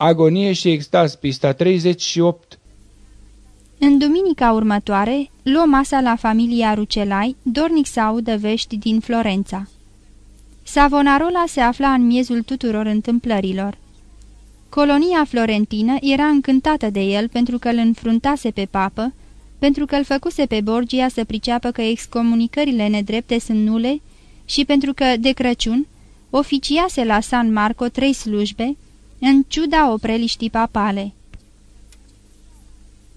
Agonie și extaz, pista 38 În duminica următoare, luă masa la familia Rucelai, dornic să audă vești din Florența. Savonarola se afla în miezul tuturor întâmplărilor. Colonia florentină era încântată de el pentru că îl înfruntase pe papă, pentru că îl făcuse pe Borgia să priceapă că excomunicările nedrepte sunt nule și pentru că, de Crăciun, oficiase la San Marco trei slujbe, în ciuda opreliștii papale.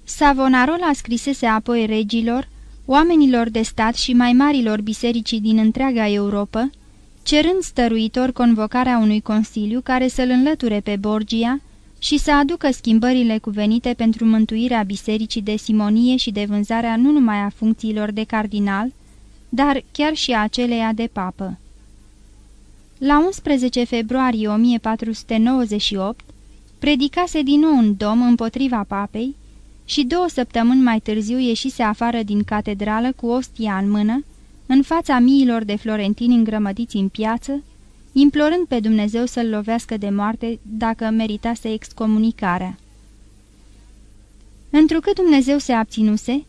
Savonarola scrisese apoi regilor, oamenilor de stat și mai marilor bisericii din întreaga Europa, cerând stăruitor convocarea unui consiliu care să-l înlăture pe Borgia și să aducă schimbările cuvenite pentru mântuirea bisericii de simonie și de vânzarea nu numai a funcțiilor de cardinal, dar chiar și a aceleia de papă. La 11 februarie 1498, predicase din nou un dom împotriva papei și două săptămâni mai târziu ieșise afară din catedrală cu ostia în mână, în fața miilor de florentini îngrămădiți în piață, implorând pe Dumnezeu să-l lovească de moarte dacă meritase excomunicarea. Întrucât Dumnezeu se abținuse,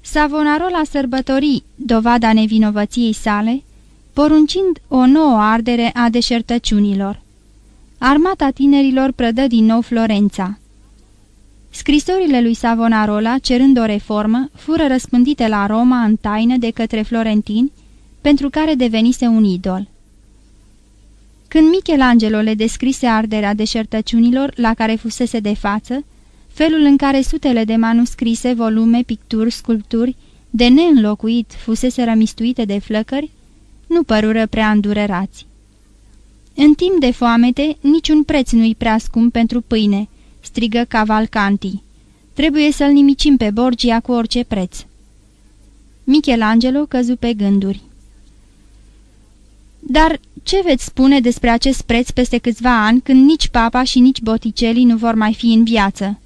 Savonarola sărbători dovada nevinovăției sale, poruncind o nouă ardere a deșertăciunilor. Armata tinerilor prădă din nou Florența. Scrisorile lui Savonarola, cerând o reformă, fură răspândite la Roma în taină de către florentini, pentru care devenise un idol. Când Michelangelo le descrise arderea deșertăciunilor la care fusese de față, felul în care sutele de manuscrise, volume, picturi, sculpturi, de neînlocuit fusese rămistuite de flăcări, nu părură prea îndurerați. În timp de foamete, niciun preț nu-i prea scump pentru pâine, strigă Cavalcanti. Trebuie să-l nimicim pe Borgia cu orice preț. Michelangelo căzu pe gânduri. Dar ce veți spune despre acest preț peste câțiva ani, când nici papa și nici Botticelli nu vor mai fi în viață?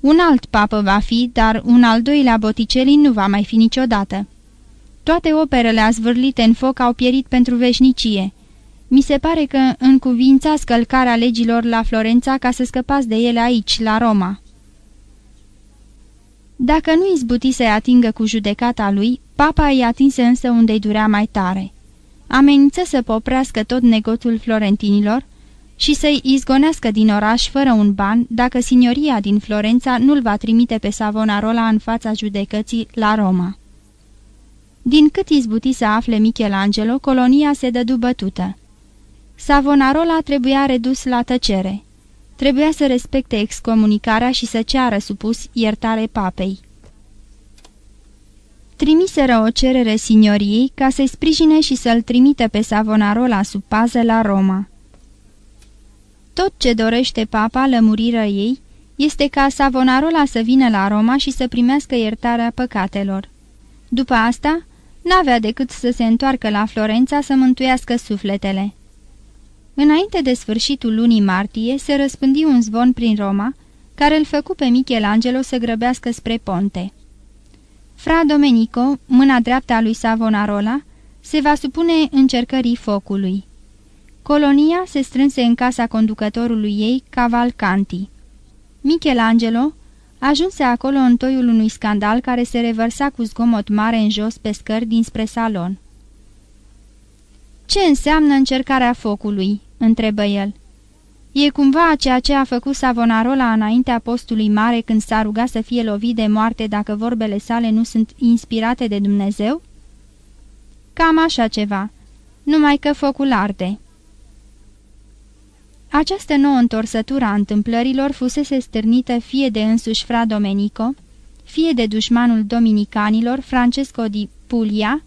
Un alt papă va fi, dar un al doilea Botticelli nu va mai fi niciodată. Toate operele azvârlite în foc au pierit pentru veșnicie. Mi se pare că încuvințați călcarea legilor la Florența ca să scăpați de ele aici, la Roma. Dacă nu izbuti să-i atingă cu judecata lui, papa îi atinse însă unde-i durea mai tare. Amenință să poprească tot negoțul florentinilor și să-i izgonească din oraș fără un ban dacă signoria din Florența nu-l va trimite pe Savonarola în fața judecății la Roma. Din cât izbuti să afle Michelangelo, colonia se dădu bătută. Savonarola trebuia redus la tăcere. Trebuia să respecte excomunicarea și să ceară supus iertare papei. Trimiseră o cerere signoriei ca să-i sprijine și să-l trimită pe Savonarola sub pază la Roma. Tot ce dorește papa, lămurirea ei, este ca Savonarola să vină la Roma și să primească iertarea păcatelor. După asta, n-avea decât să se întoarcă la Florența să mântuiască sufletele. Înainte de sfârșitul lunii martie, se răspândi un zvon prin Roma, care îl făcu pe Michelangelo să grăbească spre ponte. Fra Domenico, mâna dreaptă a lui Savonarola, se va supune încercării focului. Colonia se strânse în casa conducătorului ei, Cavalcanti. Michelangelo ajunse acolo în toiul unui scandal care se revărsa cu zgomot mare în jos pe scări dinspre salon. Ce înseamnă încercarea focului?" întrebă el. E cumva ceea ce a făcut Savonarola înaintea postului mare când s-a rugat să fie lovit de moarte dacă vorbele sale nu sunt inspirate de Dumnezeu? Cam așa ceva, numai că focul arde. Această nouă întorsătură a întâmplărilor fusese stârnită fie de însuși fra Domenico, fie de dușmanul dominicanilor Francesco di Puglia,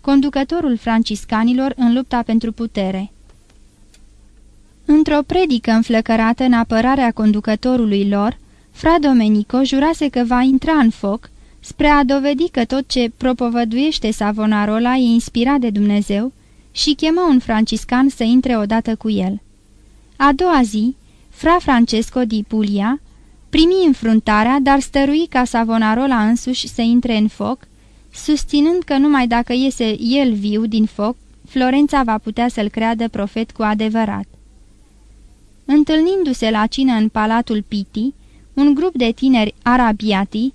conducătorul franciscanilor în lupta pentru putere. Într-o predică înflăcărată în apărarea conducătorului lor, fra Domenico jurase că va intra în foc, spre a dovedi că tot ce propovăduiește Savonarola e inspirat de Dumnezeu și chemă un franciscan să intre odată cu el. A doua zi, fra Francesco di Puglia primi înfruntarea, dar stărui ca Savonarola însuși să intre în foc, susținând că numai dacă iese el viu din foc, Florența va putea să-l creadă profet cu adevărat. întâlnindu-se la cină în palatul Piti, un grup de tineri arabiati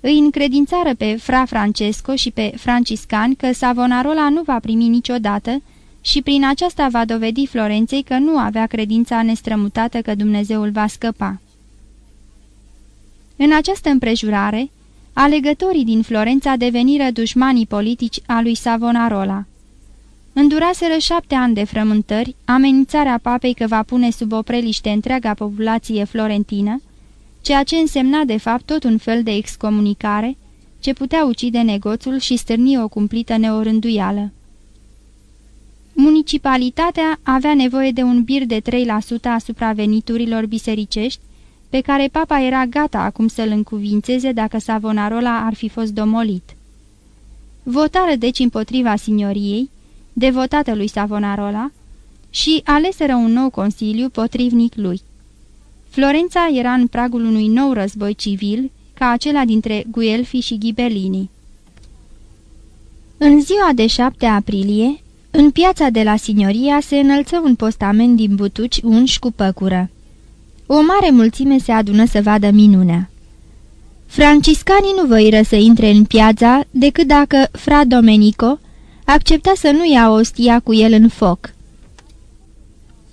îi încredințară pe fra Francesco și pe franciscani că Savonarola nu va primi niciodată și prin aceasta va dovedi Florenței că nu avea credința nestrămutată că Dumnezeul va scăpa. În această împrejurare, alegătorii din Florența deveniră dușmanii politici a lui Savonarola. Înduraseră șapte ani de frământări, amenințarea papei că va pune sub opreliște întreaga populație florentină, ceea ce însemna de fapt tot un fel de excomunicare, ce putea ucide negoțul și stârni o cumplită neorânduială. Municipalitatea avea nevoie de un bir de 3% asupra veniturilor bisericești, pe care papa era gata acum să-l încuvințeze dacă Savonarola ar fi fost domolit. Votară deci împotriva signoriei, devotată lui Savonarola, și aleseră un nou consiliu potrivnic lui. Florența era în pragul unui nou război civil, ca acela dintre Guelfi și Ghibellini. În ziua de 7 aprilie, în piața de la Signoria se înălță un postament din butuci unși cu păcură. O mare mulțime se adună să vadă minunea. Franciscanii nu voiră să intre în piața decât dacă fra Domenico accepta să nu ia ostia cu el în foc.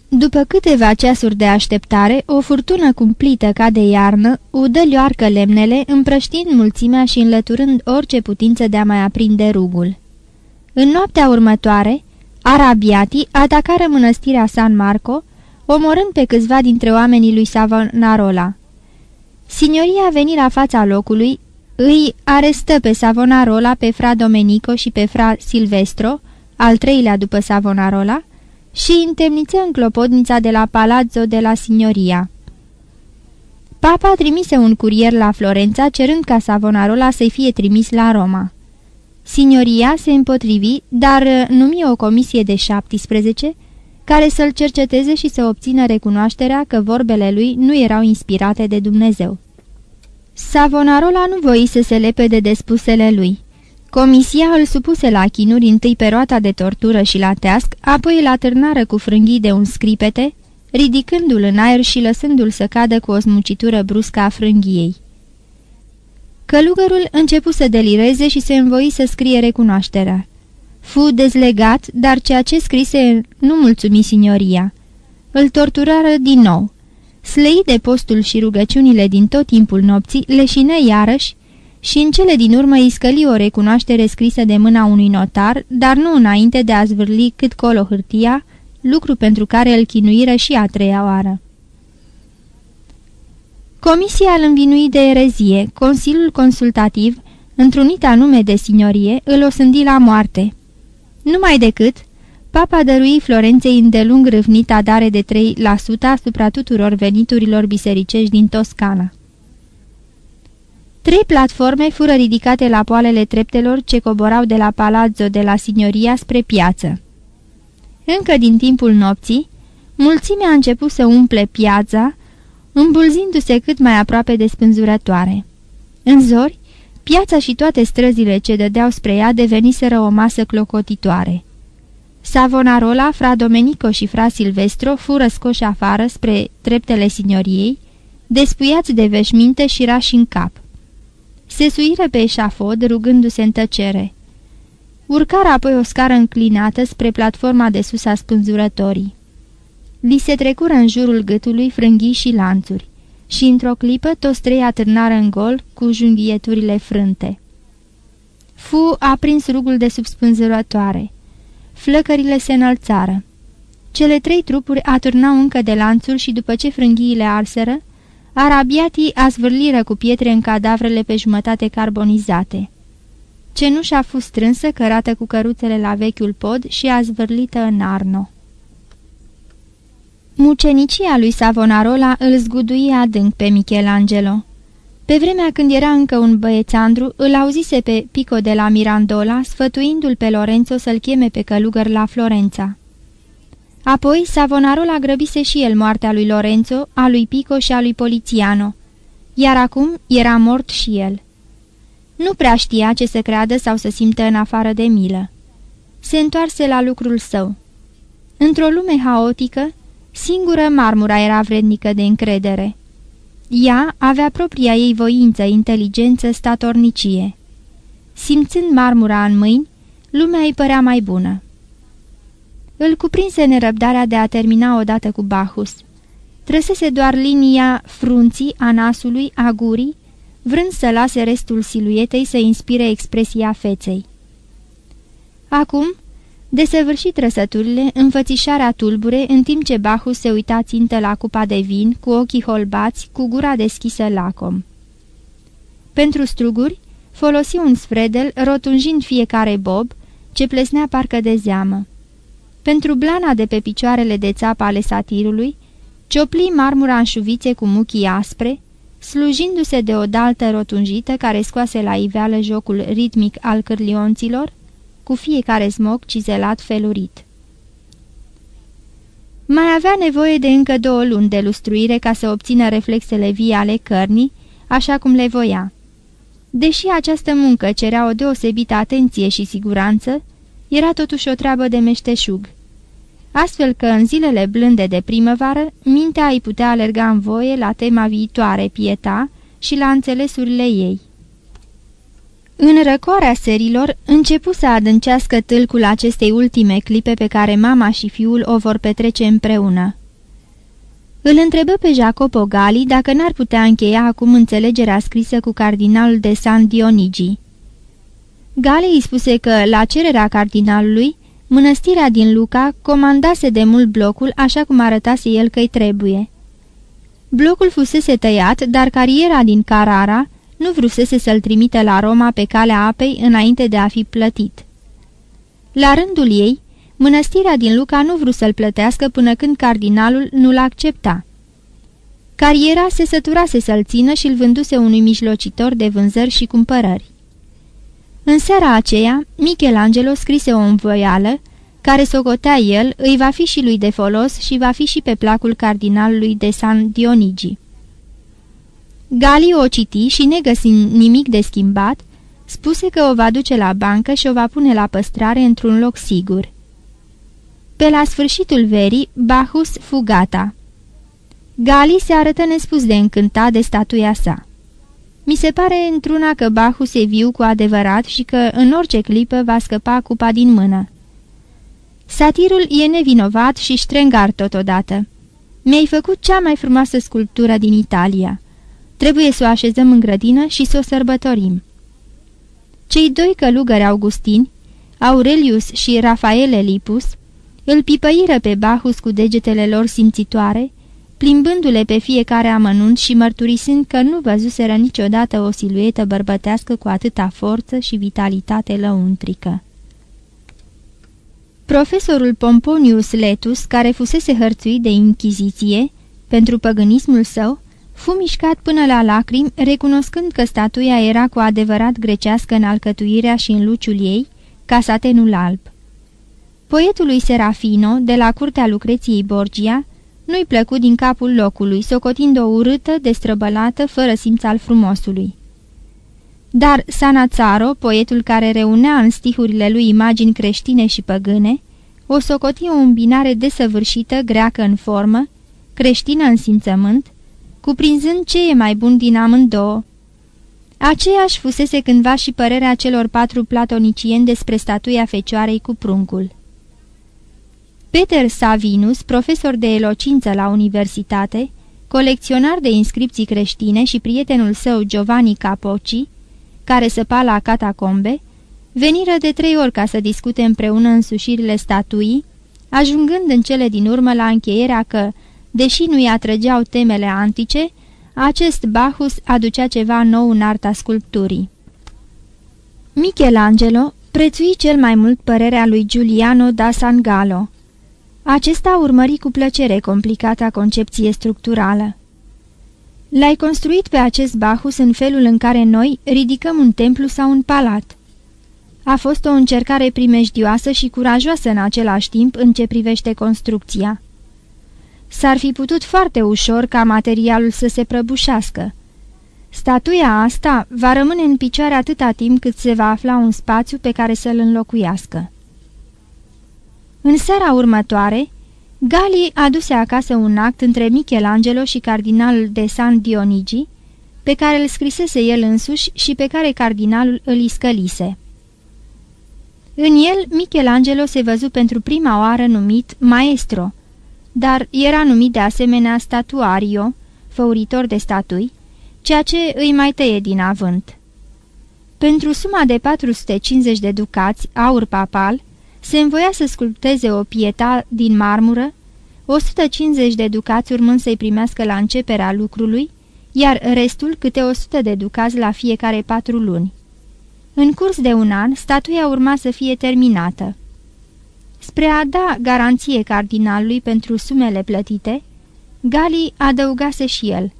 După câteva ceasuri de așteptare, o furtună cumplită ca de iarnă udă lioarcă lemnele, împrăștind mulțimea și înlăturând orice putință de a mai aprinde rugul. În noaptea următoare, arabiatii atacară mănăstirea San Marco, omorând pe câțiva dintre oamenii lui Savonarola. Signoria veni la fața locului, îi arestă pe Savonarola, pe fra Domenico și pe fra Silvestro, al treilea după Savonarola, și întemniță în clopotnița de la Palazzo de la Signoria. Papa trimise un curier la Florența cerând ca Savonarola să-i fie trimis la Roma. Signoria se împotrivi, dar numi o comisie de 17 care să-l cerceteze și să obțină recunoașterea că vorbele lui nu erau inspirate de Dumnezeu. Savonarola nu voi să se lepede de spusele lui. Comisia îl supuse la chinuri întâi pe roata de tortură și la teasc, apoi la târnară cu frânghii de un scripete, ridicându-l în aer și lăsându-l să cadă cu o smucitură bruscă a frânghiei. Călugărul începu să delireze și se învoi să scrie recunoașterea. Fu dezlegat, dar ceea ce scrise nu mulțumi signoria. Îl torturară din nou. Slăi de postul și rugăciunile din tot timpul nopții, leșină iarăși și în cele din urmă îi scăli o recunoaștere scrisă de mâna unui notar, dar nu înainte de a zvârli cât colo hârtia, lucru pentru care îl chinuiră și a treia oară. Comisia îl învinui de erezie, Consiliul Consultativ, întrunit anume de signorie, îl osândi la moarte. Numai decât, papa dărui Florenței îndelung râvnita dare de 3% asupra tuturor veniturilor bisericești din Toscana. Trei platforme fură ridicate la poalele treptelor ce coborau de la palazzo de la signoria spre piață. Încă din timpul nopții, mulțimea a început să umple piața, îmbulzindu-se cât mai aproape de spânzurătoare. În zori, piața și toate străzile ce dădeau spre ea deveniseră o masă clocotitoare. Savonarola, fra Domenico și fra Silvestro fură scoși afară spre treptele signoriei, despuiați de veșminte și rași în cap. Se suiră pe eșafod, rugându-se în tăcere. Urcară apoi o scară înclinată spre platforma de sus a spânzurătorii. Li se trecură în jurul gâtului frânghii și lanțuri și într-o clipă toți trei atârnară în gol cu junghieturile frânte. Fu aprins rugul de sub spânzurătoare. Flăcările se înălțară. Cele trei trupuri atârnau încă de lanțuri și după ce frânghiile arseră, arabiatii zvârliră cu pietre în cadavrele pe jumătate carbonizate. Cenușa a fost strânsă, cărată cu căruțele la vechiul pod și a zvârlită în arno. Mucenicia lui Savonarola îl zguduie adânc pe Michelangelo. Pe vremea când era încă un băiețandru, îl auzise pe Pico de la Mirandola, sfătuindu-l pe Lorenzo să-l cheme pe călugăr la Florența. Apoi, Savonarola grăbise și el moartea lui Lorenzo, a lui Pico și a lui Polițiano, iar acum era mort și el. Nu prea știa ce să creadă sau să simtă în afară de milă. Se întoarse la lucrul său. Într-o lume haotică, Singură marmura era vrednică de încredere. Ea avea propria ei voință, inteligență, statornicie. Simțând marmura în mâini, lumea îi părea mai bună. Îl cuprinse nerăbdarea de a termina odată cu Bacchus. Trăsese doar linia frunții, a nasului, a gurii, vrând să lase restul siluetei să inspire expresia feței. Acum, desăvârșit trăsăturile, înfățișarea tulbure, în timp ce Bacchus se uita țintă la cupa de vin, cu ochii holbați, cu gura deschisă lacom. Pentru struguri, folosi un sfredel, rotunjind fiecare bob, ce plesnea parcă de zeamă. Pentru blana de pe picioarele de țapă ale satirului, ciopli marmura în șuvițe cu muchii aspre, slujindu-se de o daltă rotunjită care scoase la iveală jocul ritmic al cârlionților, cu fiecare smoc cizelat felurit. Mai avea nevoie de încă două luni de lustruire ca să obțină reflexele vii ale cărnii, așa cum le voia. Deși această muncă cerea o deosebită atenție și siguranță, era totuși o treabă de meșteșug. Astfel că în zilele blânde de primăvară, mintea îi putea alerga în voie la tema viitoare, pieta, și la înțelesurile ei. În răcoarea serilor, începu să adâncească tâlcul acestei ultime clipe pe care mama și fiul o vor petrece împreună. Îl întrebă pe Jacopo Gali dacă n-ar putea încheia acum înțelegerea scrisă cu cardinalul de San Dionigi. Gali îi spuse că, la cererea cardinalului, mănăstirea din Luca comandase de mult blocul așa cum arătase el că-i trebuie. Blocul fusese tăiat, dar cariera din Carara nu vrusese să-l trimite la Roma pe calea apei înainte de a fi plătit. La rândul ei, mănăstirea din Luca nu vrut să-l plătească până când cardinalul nu-l accepta. Cariera se săturase să-l țină și-l vânduse unui mijlocitor de vânzări și cumpărări. În seara aceea, Michelangelo scrise o învoială, care socotea el, îi va fi și lui de folos și va fi și pe placul cardinalului de San Dionigi. Gali o citi și, negăsind nimic de schimbat, spuse că o va duce la bancă și o va pune la păstrare într-un loc sigur. Pe la sfârșitul verii, Bacchus fu gata. Gali se arătă nespus de încântat de statuia sa. Mi se pare într-una că Bacchus e viu cu adevărat și că în orice clipă va scăpa cupa din mână. Satirul e nevinovat și ștrengar totodată. Mi-ai făcut cea mai frumoasă sculptură din Italia. Trebuie să o așezăm în grădină și să o sărbătorim. Cei doi călugări augustini, Aurelius și Rafaele Lipus, îl pipăiră pe Bacchus cu degetele lor simțitoare, plimbându-le pe fiecare amănunt și mărturisind că nu văzuseră niciodată o siluetă bărbătească cu atâta forță și vitalitate lăuntrică. Profesorul Pomponius Letus, care fusese hărțuit de inchiziție pentru păgânismul său, fu mișcat până la lacrimi, recunoscând că statuia era cu adevărat grecească în alcătuirea și în luciul ei, ca satenul alb. Poetului Serafino, de la curtea Lucreției Borgia, nu-i plăcut din capul locului, socotind o urâtă, destrăbălată, fără simț al frumosului. Dar Sanazzaro, poetul care reunea în stihurile lui imagini creștine și păgâne, o socoti o îmbinare desăvârșită, greacă în formă, creștină în simțământ, cuprinzând ce e mai bun din amândouă. Aceeași fusese cândva și părerea celor patru platonicieni despre statuia fecioarei cu pruncul. Peter Savinus, profesor de elocință la universitate, colecționar de inscripții creștine și prietenul său Giovanni Capoci, care săpa la catacombe, veniră de trei ori ca să discute împreună însușirile statuii, ajungând în cele din urmă la încheierea că, deși nu-i atrăgeau temele antice, acest Bacchus aducea ceva nou în arta sculpturii. Michelangelo prețui cel mai mult părerea lui Giuliano da San Gallo, acesta urmări cu plăcere complicata concepție structurală. L-ai construit pe acest Bacchus în felul în care noi ridicăm un templu sau un palat. A fost o încercare primejdioasă și curajoasă în același timp în ce privește construcția. S-ar fi putut foarte ușor ca materialul să se prăbușească. Statuia asta va rămâne în picioare atâta timp cât se va afla un spațiu pe care să-l înlocuiască. În seara următoare, Gali aduse acasă un act între Michelangelo și cardinalul de San Dionigi, pe care îl scrisese el însuși și pe care cardinalul îl iscălise. În el, Michelangelo se văzu pentru prima oară numit maestro, dar era numit de asemenea statuario, făuritor de statui, ceea ce îi mai tăie din avânt. Pentru suma de 450 de ducați, aur papal, se învoia să sculpteze o pieta din marmură, 150 de ducați urmând să-i primească la începerea lucrului, iar restul câte 100 de ducați la fiecare patru luni. În curs de un an, statuia urma să fie terminată. Spre a da garanție cardinalului pentru sumele plătite, Gali adăugase și el.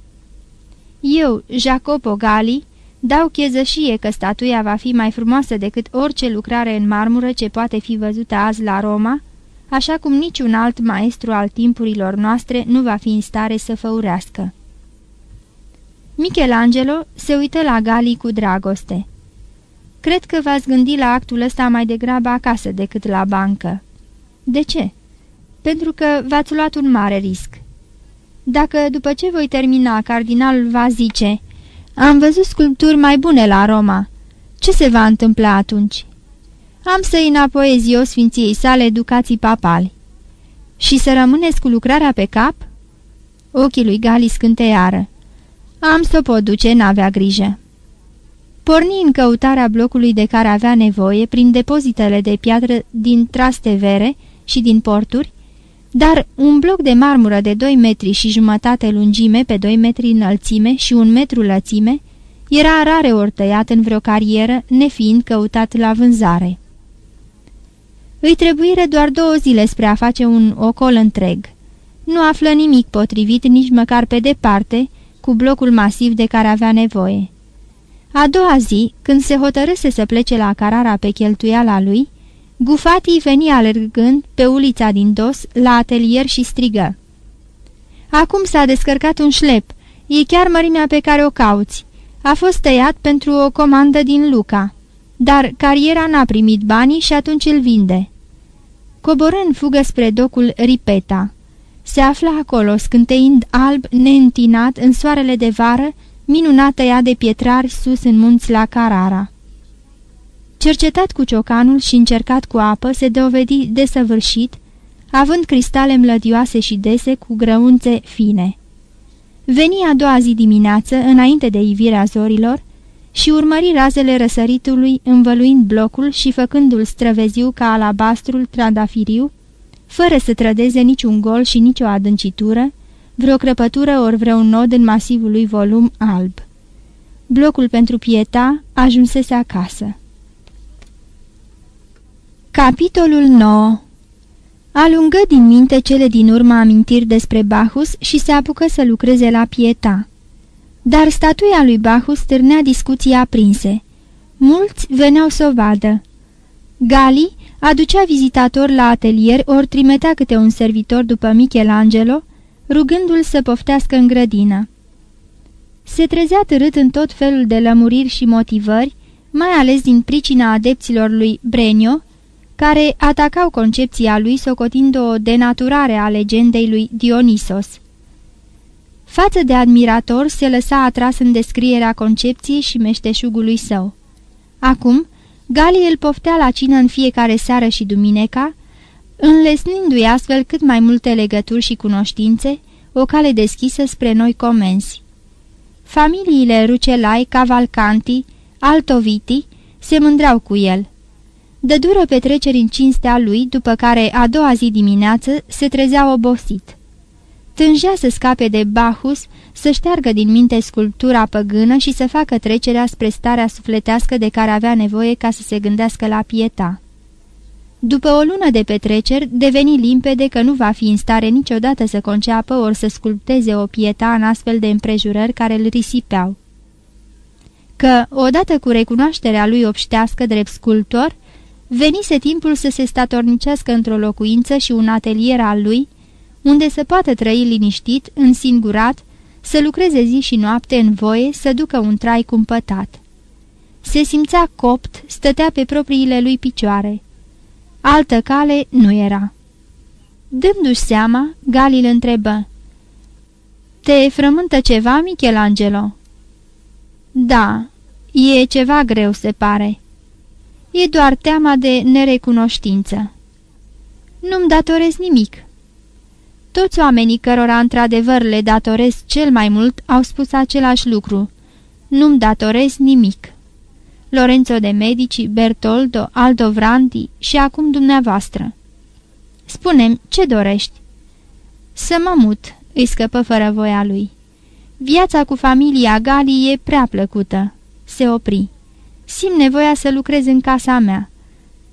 Eu, Jacopo Gali, dau chezășie că statuia va fi mai frumoasă decât orice lucrare în marmură ce poate fi văzută azi la Roma, așa cum niciun alt maestru al timpurilor noastre nu va fi în stare să făurească. Michelangelo se uită la Gali cu dragoste. Cred că v-ați gândit la actul ăsta mai degrabă acasă decât la bancă. De ce? Pentru că v-ați luat un mare risc. Dacă după ce voi termina, cardinalul va zice Am văzut sculpturi mai bune la Roma. Ce se va întâmpla atunci? Am să-i înapoiez eu sfinției sale educații papali. Și să rămâneți cu lucrarea pe cap? Ochii lui Gali scânteiară. Am să pot duce, n-avea grijă. Porni în căutarea blocului de care avea nevoie prin depozitele de piatră din Trastevere și din porturi, dar un bloc de marmură de 2 metri și jumătate lungime pe 2 metri înălțime și un metru lățime era rare ori tăiat în vreo carieră, nefiind căutat la vânzare. Îi trebuire doar două zile spre a face un ocol întreg. Nu află nimic potrivit nici măcar pe departe cu blocul masiv de care avea nevoie. A doua zi, când se hotărâse să plece la Carara pe cheltuiala lui, Gufati veni alergând pe ulița din dos la atelier și strigă. Acum s-a descărcat un șlep. E chiar mărimea pe care o cauți. A fost tăiat pentru o comandă din Luca. Dar cariera n-a primit banii și atunci îl vinde. Coborâ în fugă spre docul Ripeta. Se afla acolo, scânteind alb, neîntinat, în soarele de vară, minunată ea de pietrari sus în munți la Carara. Cercetat cu ciocanul și încercat cu apă, se dovedi desăvârșit, având cristale mlădioase și dese cu grăunțe fine. Veni a doua zi dimineață, înainte de ivirea zorilor, și urmări razele răsăritului, învăluind blocul și făcându-l străveziu ca alabastrul trandafiriu, fără să trădeze niciun gol și nicio adâncitură, vreo crăpătură ori vreun nod în masivul lui volum alb. Blocul pentru pieta ajunsese acasă. Capitolul 9 Alungă din minte cele din urmă amintiri despre Bacchus și se apucă să lucreze la pieta. Dar statuia lui Bacchus stârnea discuții aprinse. Mulți veneau să o vadă. Gali aducea vizitator la atelier ori trimitea câte un servitor după Michelangelo, rugându-l să poftească în grădină. Se trezea târât în tot felul de lămuriri și motivări, mai ales din pricina adepților lui Brenio, care atacau concepția lui socotind o denaturare a legendei lui Dionisos. Față de admirator se lăsa atras în descrierea concepției și meșteșugului său. Acum, Gali îl poftea la cină în fiecare seară și dumineca, înlesnindu-i astfel cât mai multe legături și cunoștințe, o cale deschisă spre noi comenzi. Familiile Rucelai, Cavalcanti, Altoviti se mândreau cu el. Dădură petreceri în cinstea lui, după care, a doua zi dimineață, se trezea obosit. Tângea să scape de Bacchus, să șteargă din minte sculptura păgână și să facă trecerea spre starea sufletească de care avea nevoie ca să se gândească la pieta. După o lună de petreceri, deveni limpede că nu va fi în stare niciodată să conceapă ori să sculpteze o pieta în astfel de împrejurări care îl risipeau. Că, odată cu recunoașterea lui obștească drept sculptor, venise timpul să se statornicească într-o locuință și un atelier al lui, unde să poată trăi liniștit, însingurat, să lucreze zi și noapte în voie, să ducă un trai cumpătat. Se simțea copt, stătea pe propriile lui picioare. Altă cale nu era. Dându-și seama, Gali îl întrebă. Te frământă ceva, Michelangelo?" Da, e ceva greu, se pare. E doar teama de nerecunoștință." Nu-mi datorez nimic." Toți oamenii cărora într-adevăr le datorez cel mai mult au spus același lucru. Nu-mi datorez nimic." Lorenzo de Medici, Bertoldo, Aldo Vrandi și acum dumneavoastră. Spunem, ce dorești?" Să mă mut," îi scăpă fără voia lui. Viața cu familia Gali e prea plăcută." Se opri. Simt nevoia să lucrez în casa mea.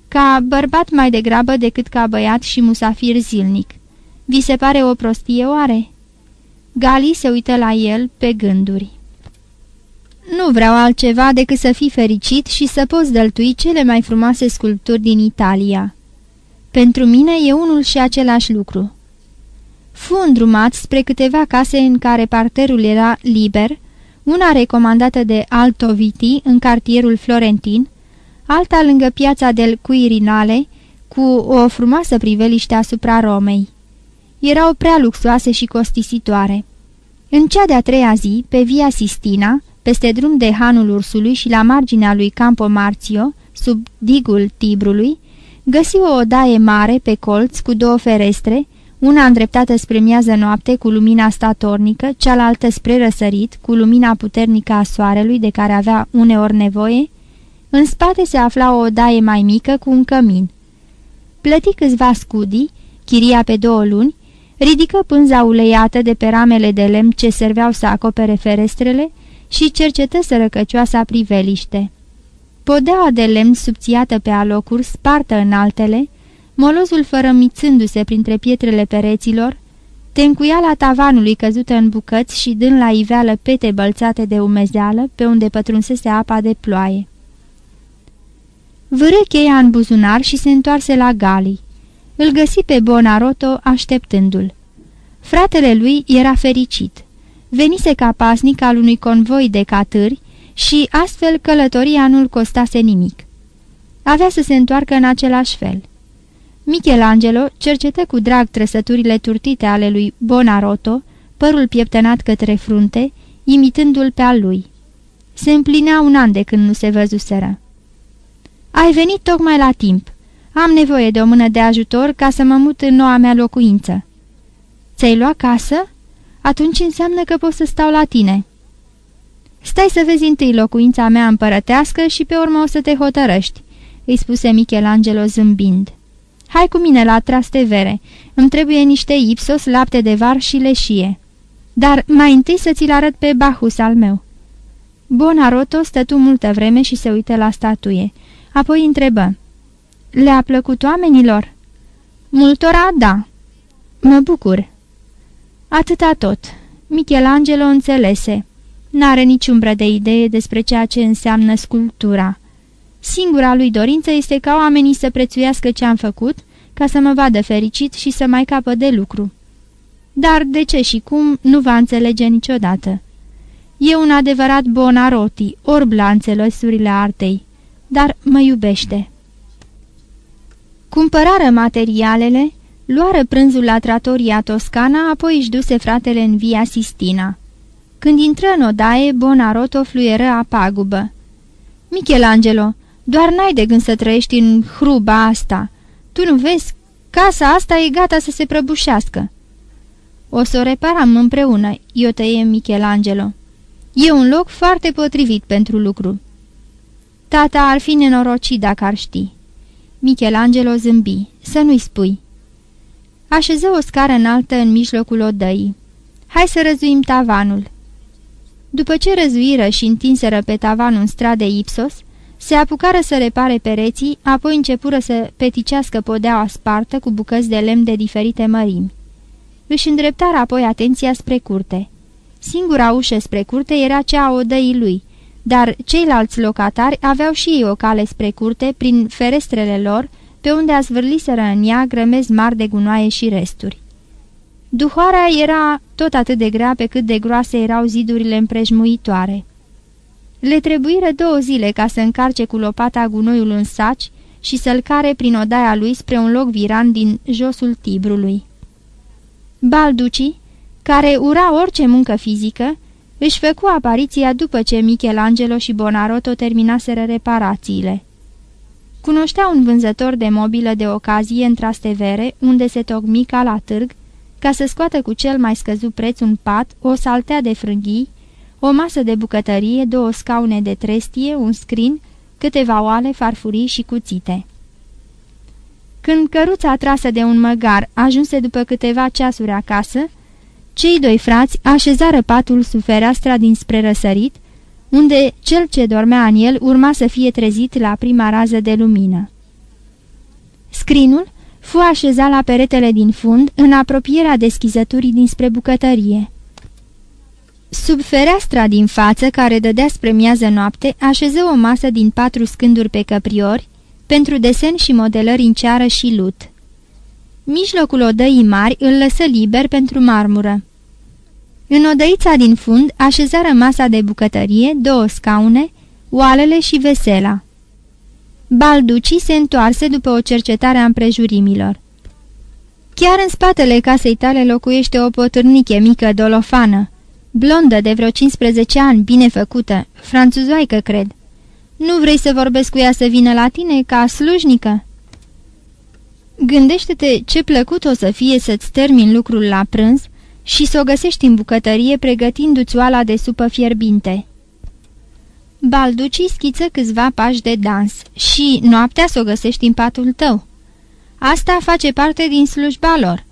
Ca bărbat mai degrabă decât ca băiat și musafir zilnic. Vi se pare o prostie oare?" Gali se uită la el pe gânduri. Nu vreau altceva decât să fii fericit și să poți dăltui cele mai frumoase sculpturi din Italia. Pentru mine e unul și același lucru. Fu îndrumat spre câteva case în care parterul era liber, una recomandată de Alto Viti în cartierul Florentin, alta lângă piața del Quirinale, cu o frumoasă priveliște asupra Romei. Erau prea luxoase și costisitoare. În cea de-a treia zi, pe Via Sistina, peste drum de Hanul Ursului și la marginea lui Campo Marzio, sub digul Tibrului, găsi o odaie mare pe colț cu două ferestre, una îndreptată spre miază noapte cu lumina statornică, cealaltă spre răsărit cu lumina puternică a soarelui de care avea uneori nevoie. În spate se afla o odaie mai mică cu un cămin. Plăti câțiva scudii, chiria pe două luni, ridică pânza uleiată de pe ramele de lemn ce serveau să acopere ferestrele și cercetă sărăcăcioasa priveliște. Podea de lemn subțiată pe alocuri, spartă în altele, molozul fărămițându-se printre pietrele pereților, tencuiala tavanului căzută în bucăți și dând la iveală pete bălțate de umezeală pe unde pătrunsese apa de ploaie. Vâră cheia în buzunar și se întoarse la Gali. Îl găsi pe Bonaroto așteptându-l. Fratele lui era fericit. Venise ca pasnic al unui convoi de catâri și astfel călătoria nu-l costase nimic. Avea să se întoarcă în același fel. Michelangelo cercetă cu drag trăsăturile turtite ale lui Bonaroto, părul pieptănat către frunte, imitându-l pe al lui. Se împlinea un an de când nu se văzuseră. Ai venit tocmai la timp. Am nevoie de o mână de ajutor ca să mă mut în noua mea locuință." Ți-ai luat casă? Atunci înseamnă că pot să stau la tine." Stai să vezi întâi locuința mea împărătească și pe urmă o să te hotărăști," îi spuse Michelangelo zâmbind. Hai cu mine la Trastevere. Îmi trebuie niște ipsos, lapte de var și leșie. Dar mai întâi să ți-l arăt pe Bahus al meu." Bonaroto stătu multă vreme și se uită la statuie. Apoi întrebă. Le-a plăcut oamenilor?" Multora, da." Mă bucur." Atâta tot. Michelangelo înțelese. N-are niciun de idee despre ceea ce înseamnă sculptura. Singura lui dorință este ca oamenii să prețuiască ce am făcut, ca să mă vadă fericit și să mai capă de lucru. Dar de ce și cum nu va înțelege niciodată. E un adevărat bonaroti, orb la înțelesurile artei, dar mă iubește. Cumpărară materialele, luară prânzul la tratoria Toscana, apoi își duse fratele în via Sistina. Când intră în odaie, Bonaroto fluieră apagubă. Michelangelo, doar n-ai de gând să trăiești în hruba asta. Tu nu vezi? Casa asta e gata să se prăbușească." O să o reparăm împreună," i-o tăie Michelangelo. E un loc foarte potrivit pentru lucru." Tata ar fi nenorocit dacă ar ști." Michelangelo zâmbi. Să nu-i spui." Așeză o scară înaltă în mijlocul odăii. Hai să răzuim tavanul." După ce răzuiră și întinseră pe tavan un strat de ipsos, se apucară să repare pereții, apoi începură să peticească podeaua spartă cu bucăți de lemn de diferite mărimi. Își îndreptară apoi atenția spre curte. Singura ușă spre curte era cea a odăii lui, dar ceilalți locatari aveau și ei o cale spre curte prin ferestrele lor, pe unde a zvârliseră în ea grămezi mari de gunoaie și resturi. Duhoarea era tot atât de grea pe cât de groase erau zidurile împrejmuitoare. Le trebuiră două zile ca să încarce cu lopata gunoiul în saci și să-l care prin odaia lui spre un loc viran din josul Tibrului. Balduci, care ura orice muncă fizică, își făcu apariția după ce Michelangelo și Bonaroto terminaseră reparațiile. Cunoștea un vânzător de mobilă de ocazie în Trastevere, unde se tocmi ca la târg, ca să scoată cu cel mai scăzut preț un pat, o saltea de frânghii, o masă de bucătărie, două scaune de trestie, un scrin, câteva oale, farfurii și cuțite. Când căruța trasă de un măgar ajunse după câteva ceasuri acasă, cei doi frați așezară patul sub fereastra dinspre răsărit, unde cel ce dormea în el urma să fie trezit la prima rază de lumină. Scrinul fu așezat la peretele din fund, în apropierea deschizăturii dinspre bucătărie. Sub fereastra din față, care dădea spre miază noapte, așeză o masă din patru scânduri pe căpriori, pentru desen și modelări în ceară și lut. Mijlocul odăii mari îl lăsă liber pentru marmură. În odăița din fund așezară masa de bucătărie, două scaune, oalele și vesela. Balduci se întoarse după o cercetare a împrejurimilor. Chiar în spatele casei tale locuiește o potârniche mică dolofană, blondă de vreo 15 ani, bine făcută, franțuzoaică, cred. Nu vrei să vorbesc cu ea să vină la tine ca slujnică?" Gândește-te ce plăcut o să fie să-ți termin lucrul la prânz și să o găsești în bucătărie pregătindu-ți oala de supă fierbinte." Balduci schiță câțiva pași de dans și noaptea să o găsești în patul tău. Asta face parte din slujba lor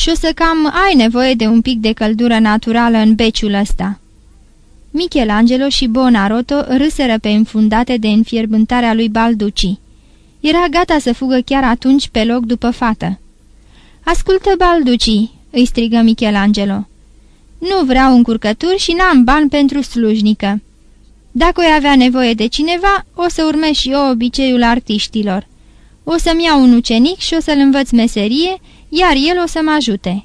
și o să cam ai nevoie de un pic de căldură naturală în beciul ăsta." Michelangelo și Bonaroto râseră pe înfundate de înfierbântarea lui Balduci. Era gata să fugă chiar atunci pe loc după fată. Ascultă, Balduci!" îi strigă Michelangelo. Nu vreau încurcături și n-am bani pentru slujnică. Dacă oi avea nevoie de cineva, o să urmez și eu obiceiul artiștilor. O să-mi iau un ucenic și o să-l învăț meserie, iar el o să mă ajute."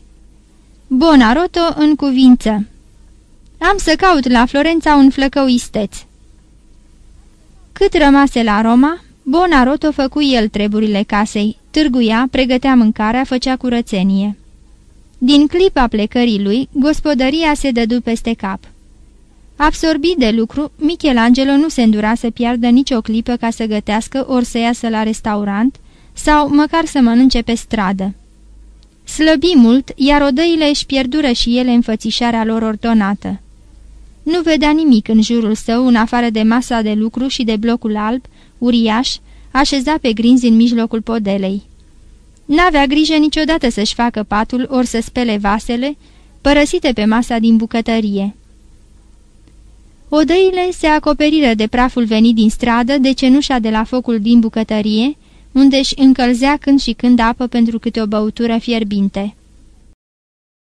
Bonaroto în cuvință Am să caut la Florența un flăcău isteț." Cât rămase la Roma, Bonaroto făcu el treburile casei, târguia, pregătea mâncarea, făcea curățenie. Din clipa plecării lui, gospodăria se dădu peste cap. Absorbit de lucru, Michelangelo nu se îndura să piardă nicio clipă ca să gătească ori să iasă la restaurant sau măcar să mănânce pe stradă. Slăbi mult, iar odăile își pierdură și ele înfățișarea lor ordonată. Nu vedea nimic în jurul său, în afară de masa de lucru și de blocul alb, uriaș, așezat pe grinzi în mijlocul podelei. N-avea grijă niciodată să-și facă patul ori să spele vasele, părăsite pe masa din bucătărie. Odăile se acoperiră de praful venit din stradă, de cenușa de la focul din bucătărie, unde își încălzea când și când apă pentru câte o băutură fierbinte.